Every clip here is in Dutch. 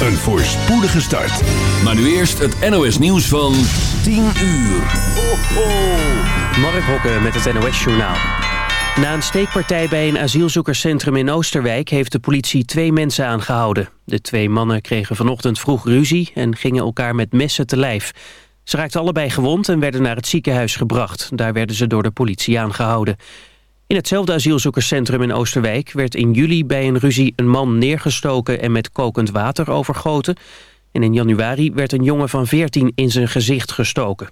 een voorspoedige start. Maar nu eerst het NOS nieuws van 10 uur. Ho, ho. Mark Hokke met het NOS Journaal. Na een steekpartij bij een asielzoekerscentrum in Oosterwijk... heeft de politie twee mensen aangehouden. De twee mannen kregen vanochtend vroeg ruzie... en gingen elkaar met messen te lijf. Ze raakten allebei gewond en werden naar het ziekenhuis gebracht. Daar werden ze door de politie aangehouden. In hetzelfde asielzoekerscentrum in Oosterwijk... werd in juli bij een ruzie een man neergestoken... en met kokend water overgoten. En in januari werd een jongen van 14 in zijn gezicht gestoken.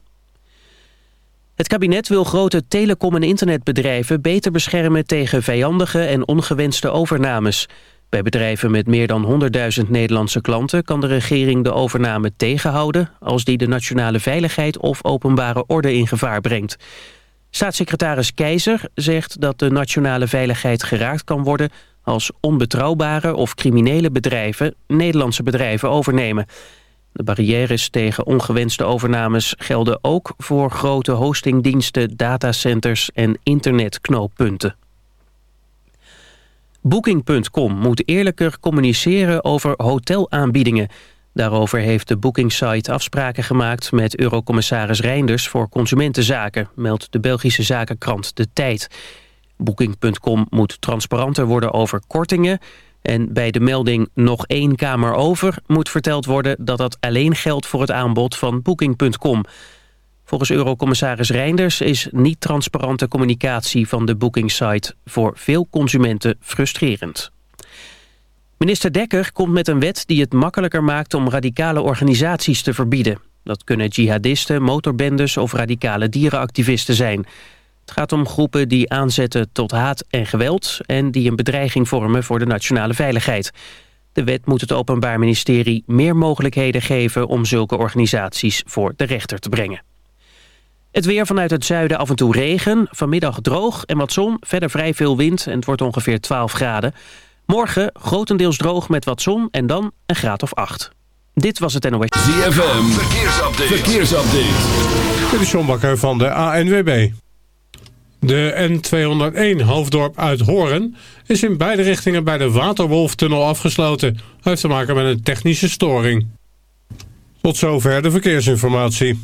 Het kabinet wil grote telecom- en internetbedrijven beter beschermen tegen vijandige en ongewenste overnames. Bij bedrijven met meer dan 100.000 Nederlandse klanten kan de regering de overname tegenhouden als die de nationale veiligheid of openbare orde in gevaar brengt. Staatssecretaris Keizer zegt dat de nationale veiligheid geraakt kan worden als onbetrouwbare of criminele bedrijven Nederlandse bedrijven overnemen. De barrières tegen ongewenste overnames gelden ook voor grote hostingdiensten, datacenters en internetknooppunten. Booking.com moet eerlijker communiceren over hotelaanbiedingen. Daarover heeft de bookingsite afspraken gemaakt met eurocommissaris Reinders voor consumentenzaken, meldt de Belgische zakenkrant De Tijd. Booking.com moet transparanter worden over kortingen, en bij de melding nog één kamer over moet verteld worden dat dat alleen geldt voor het aanbod van Booking.com. Volgens Eurocommissaris Reinders is niet-transparante communicatie van de bookingsite voor veel consumenten frustrerend. Minister Dekker komt met een wet die het makkelijker maakt om radicale organisaties te verbieden. Dat kunnen jihadisten, motorbendes of radicale dierenactivisten zijn. Het gaat om groepen die aanzetten tot haat en geweld... en die een bedreiging vormen voor de nationale veiligheid. De wet moet het Openbaar Ministerie meer mogelijkheden geven... om zulke organisaties voor de rechter te brengen. Het weer vanuit het zuiden af en toe regen. Vanmiddag droog en wat zon. Verder vrij veel wind en het wordt ongeveer 12 graden. Morgen grotendeels droog met wat zon en dan een graad of 8. Dit was het NOS. ZFM, verkeersupdate. verkeersupdate. Dit is John Bakker van de ANWB. De N201 Hoofddorp uit Horen is in beide richtingen bij de Waterwolftunnel afgesloten. heeft te maken met een technische storing. Tot zover de verkeersinformatie.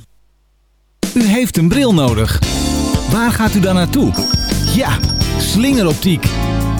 U heeft een bril nodig. Waar gaat u dan naartoe? Ja, slingeroptiek.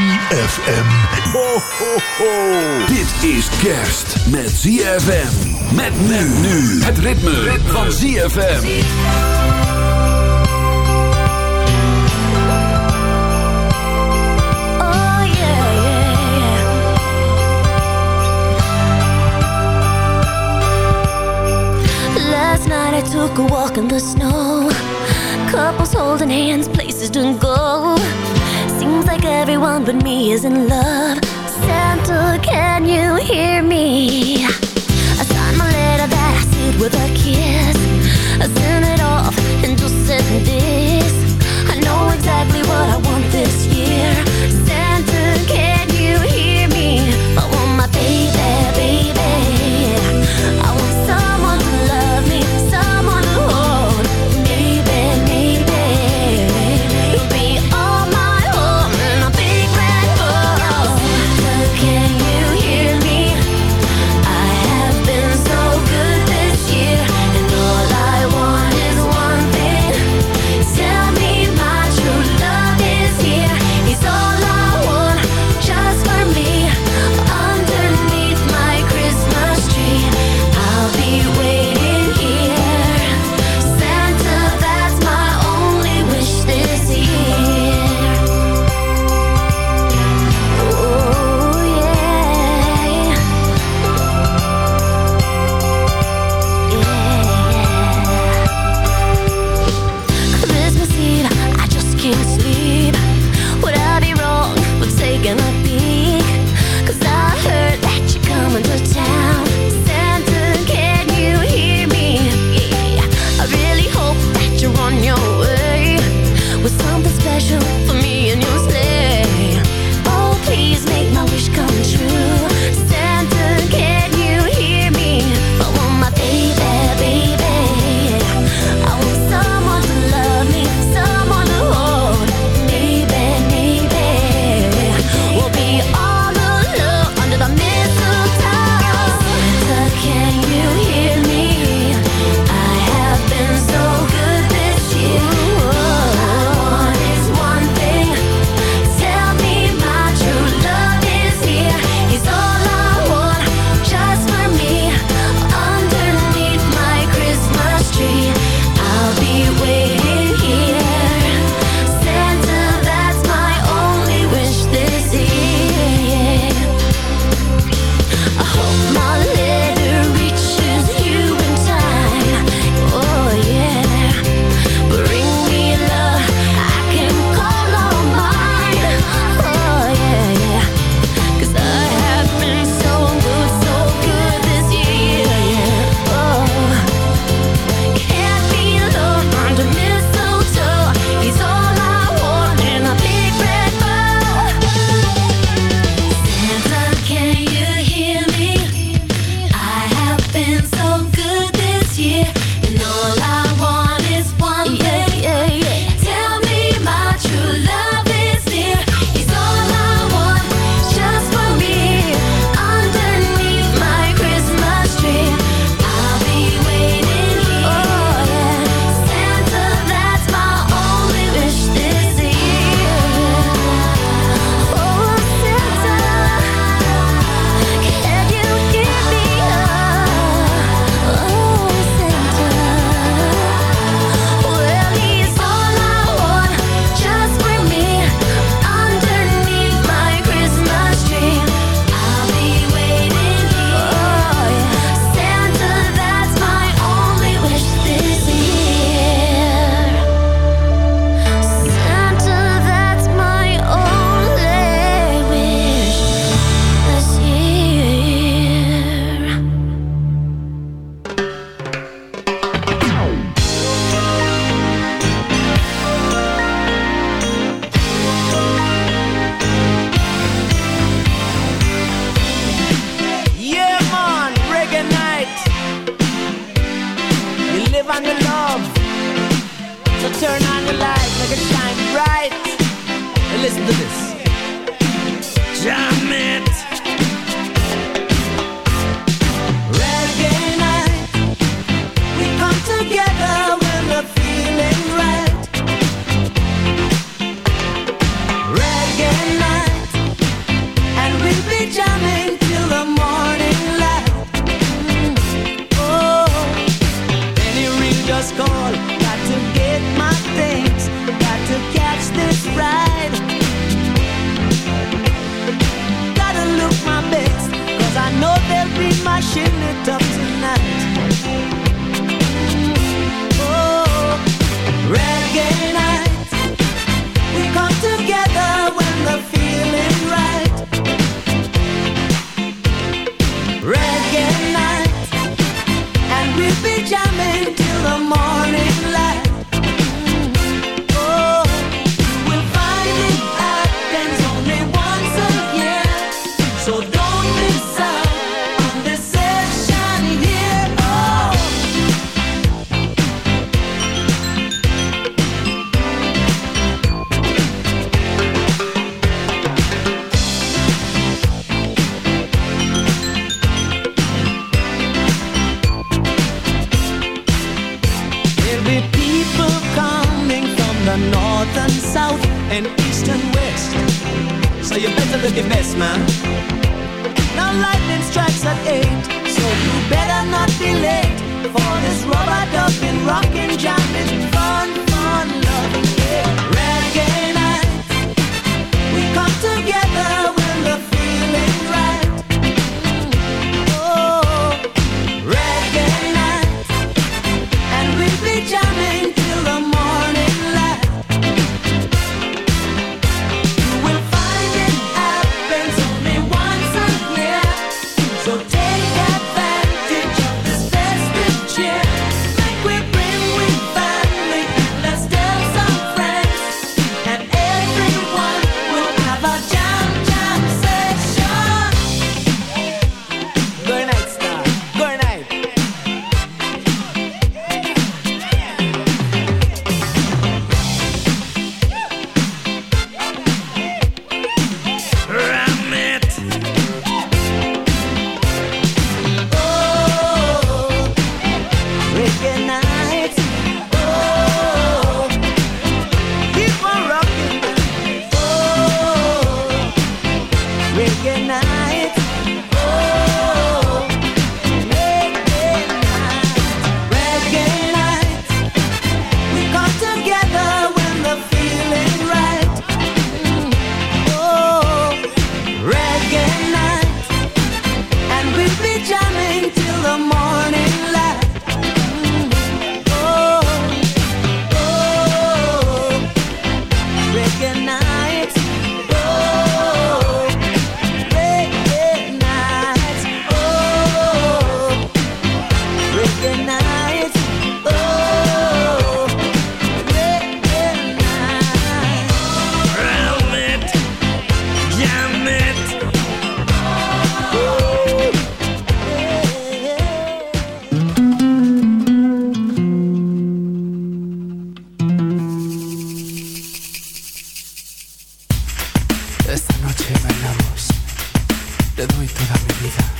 ZFM. Ho, ho, ho. Dit is kerst met ZFM. Met men nu. Het ritme, ritme. van ZFM. Oh, Last night I took a walk in the snow Couples holding hands, places to go. Seems like everyone but me is in love. Santa, can you hear me? I signed my letter that I sealed with a kiss. I sent it off and just sent this. I know exactly what I want this year. is noche bailamos, te doy toda mi vida.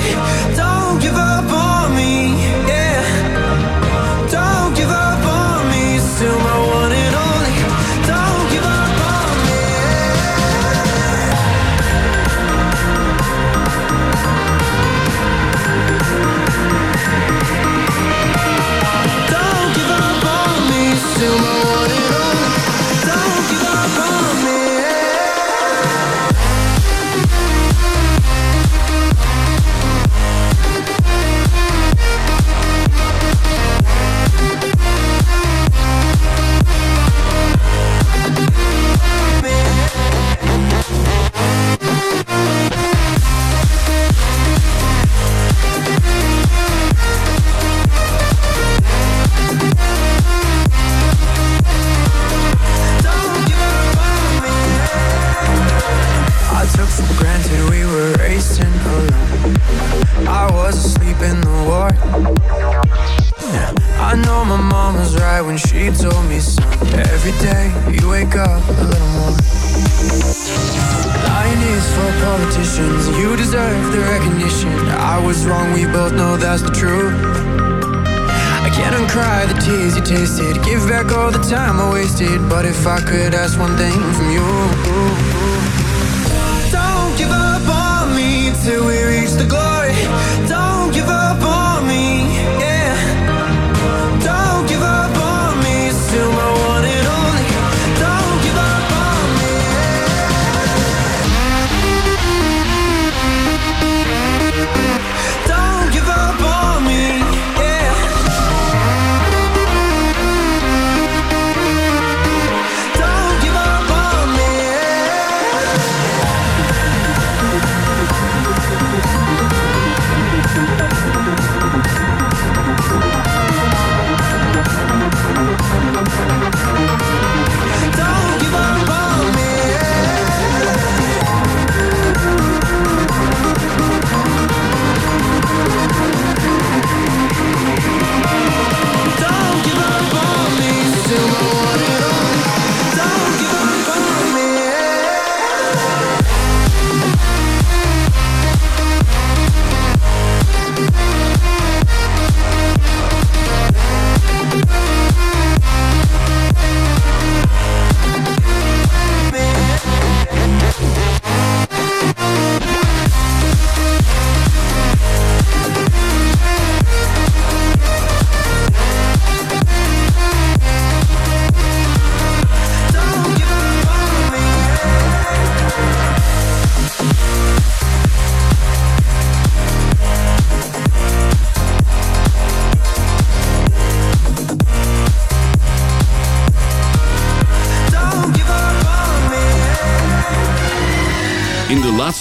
the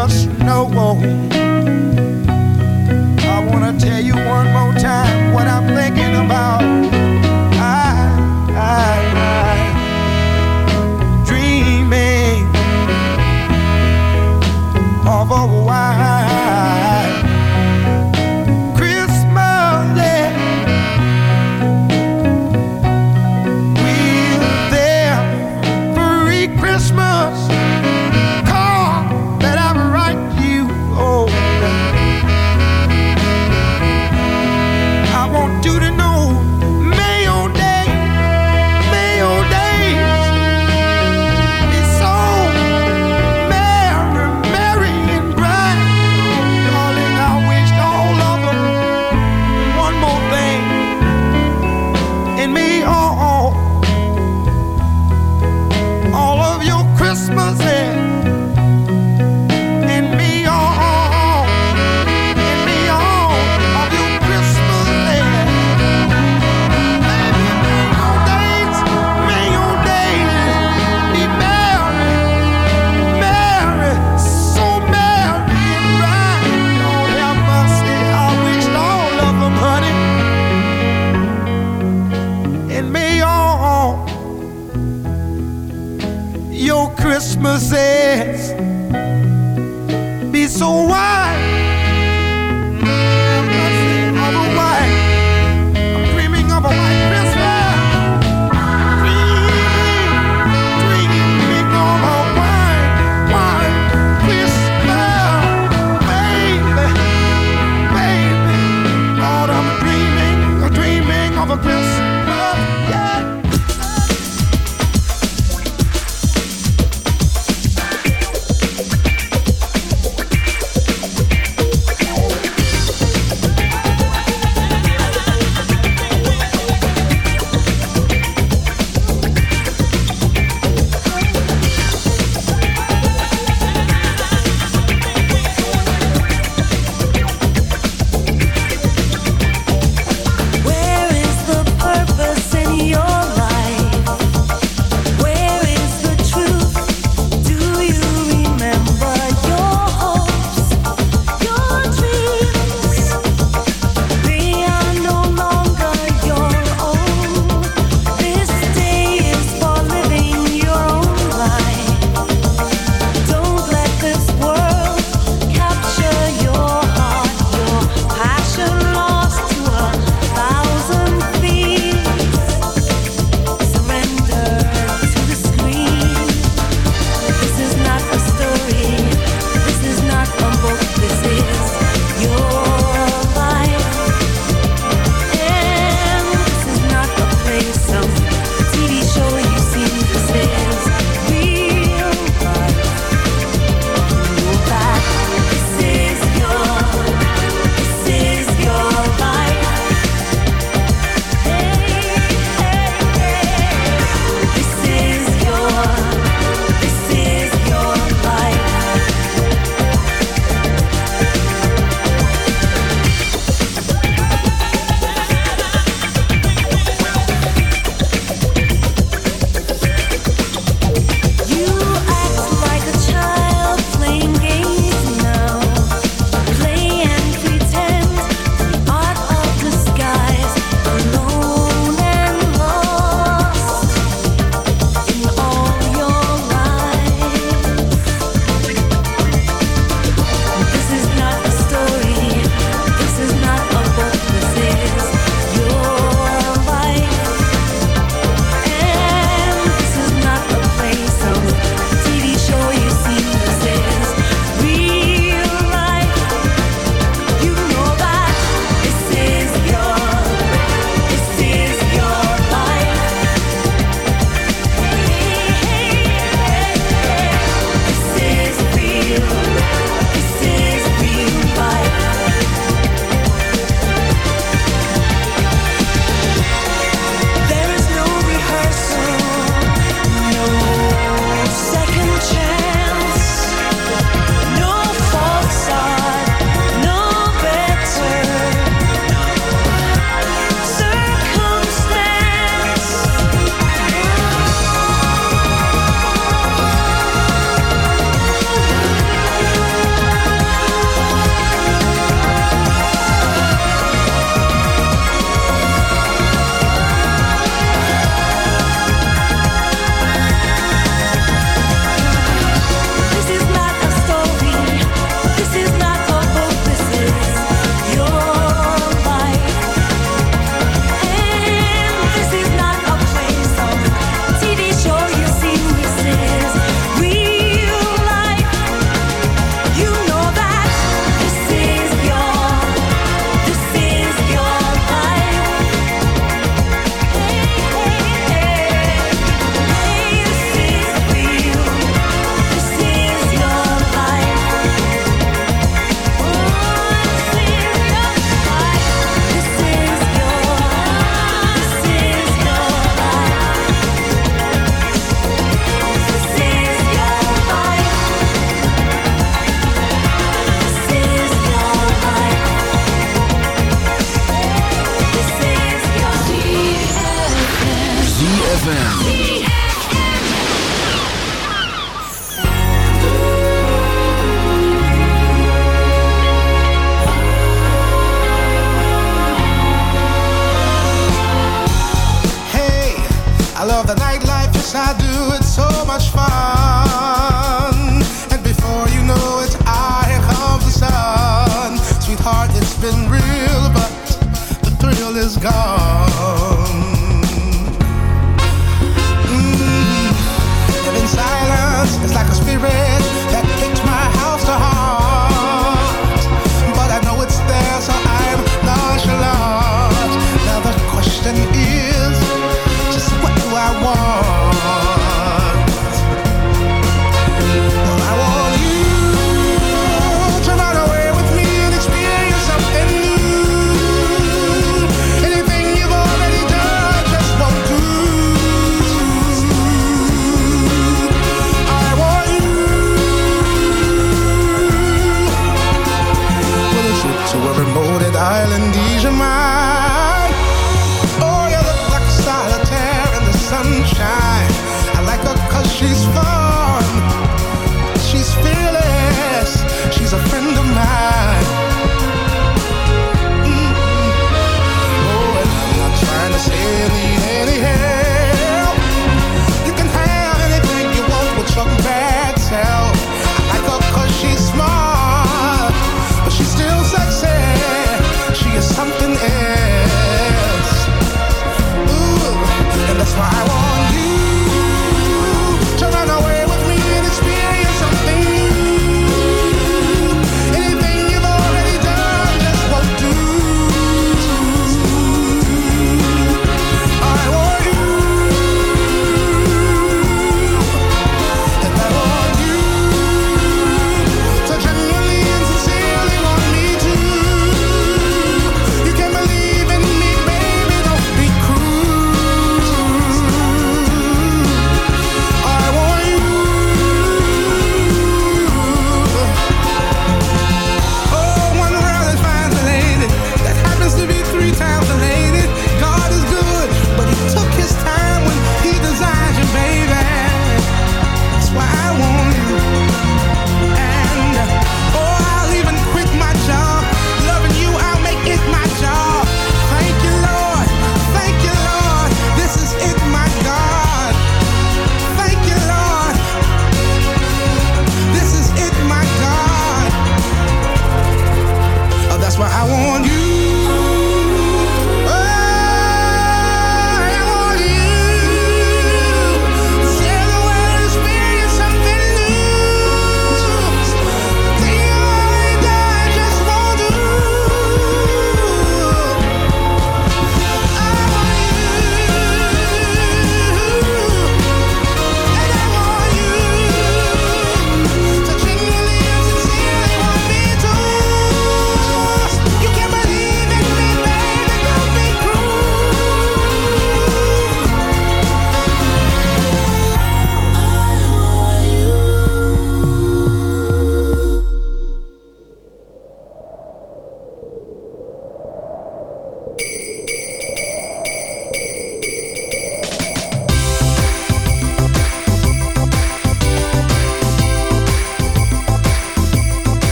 just no one. I wanna tell you one more time what I'm thinking about.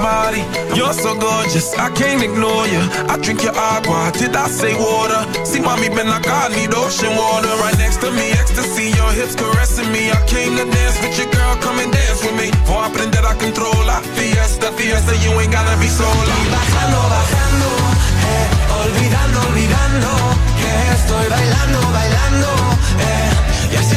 body. You're so gorgeous, I can't ignore you. I drink your agua, did I say water? See, mommy, been like I need ocean water. Right next to me, ecstasy, your hips caressing me. I came to dance with your girl, come and dance with me. For aprender a controlar. Fiesta, fiesta, you ain't gotta be sola. Bajando, bajando, eh. Olvidando, olvidando, que estoy bailando, bailando, eh. Y así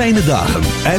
fijne dagen en